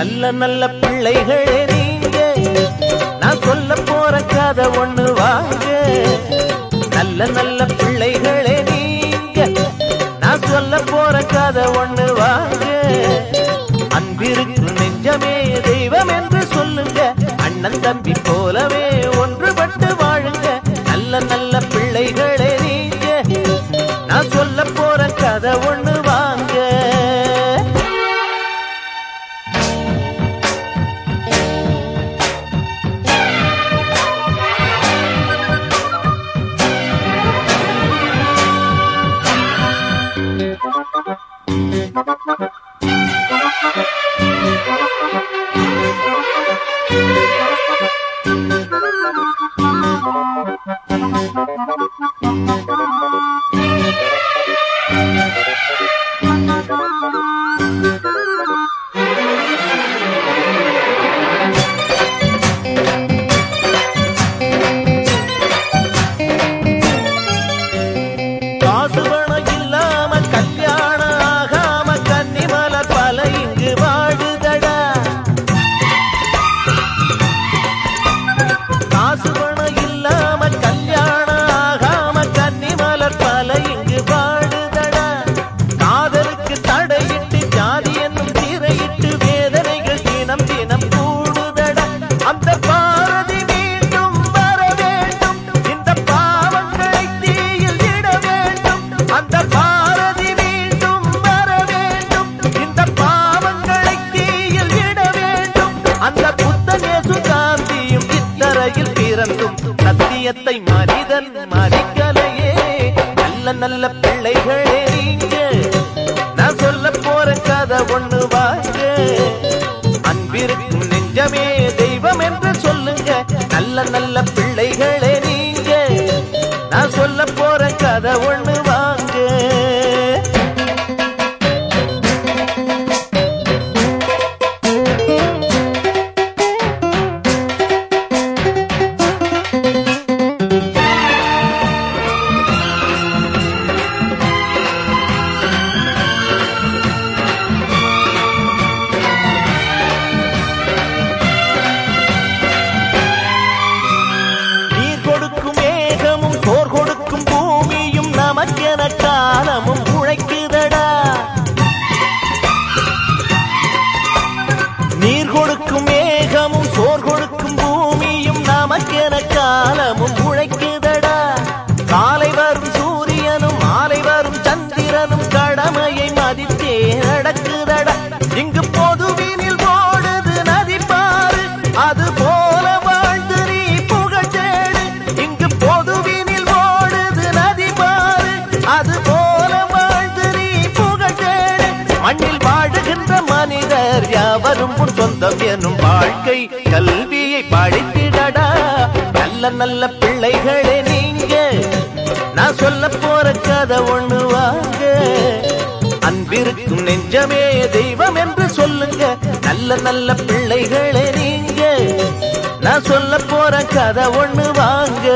நல்ல நல்ல பிள்ளைகளே நீங்க. நான் சொல்ல போற கதை ஒண்ணு வாங்க. நல்ல நல்ல பிள்ளைகளே நீங்க. நான் சொல்ல போற கதை ஒண்ணு வாங்க. அன்பிருக்கு நெஞ்சமே தெய்வம் என்று சொல்லுங்க. அண்ணன் தம்பி போலவே சத்தியத்தை மனிதன் மதிக்கலையே. நல்ல நல்ல பிள்ளைகளே நீங்க. நான் சொல்ல போற கதை ஒண்ணு வாங்க. அன்பிருக்கும் நெஞ்சமே தெய்வம் என்று சொல்லுங்க. நல்ல நல்ல பிள்ளைகளே நீங்க. நான் சொல்ல போற கதை ஒண்ணு வாங்க. இங்கு பொதுவினில் ஓடுது நதிப்பாறு. அது போல வாழ்ந்து நீ புகழ் இங்கு பொதுவினில் ஓடுது நதிப்பாறு. அது போல வாழ்ந்து நீ புகழ் மண்ணில் வாழுகின்ற மனிதர் யாவரும் உன் சொந்தம் எனும் வாழ்க்கை கல்வியை படித்திடடா நல்ல நல்ல பிள்ளைகளே நீங்க. நான் சொல்ல போற கதை ஒண்ணுவா? அன்பிருக்கும் நெஞ்சமே தெய்வம் என்று சொல்லுங்க. நல்ல நல்ல பிள்ளைகளே நீங்க. நான் சொல்ல போற கதை ஒண்ணு வாங்க.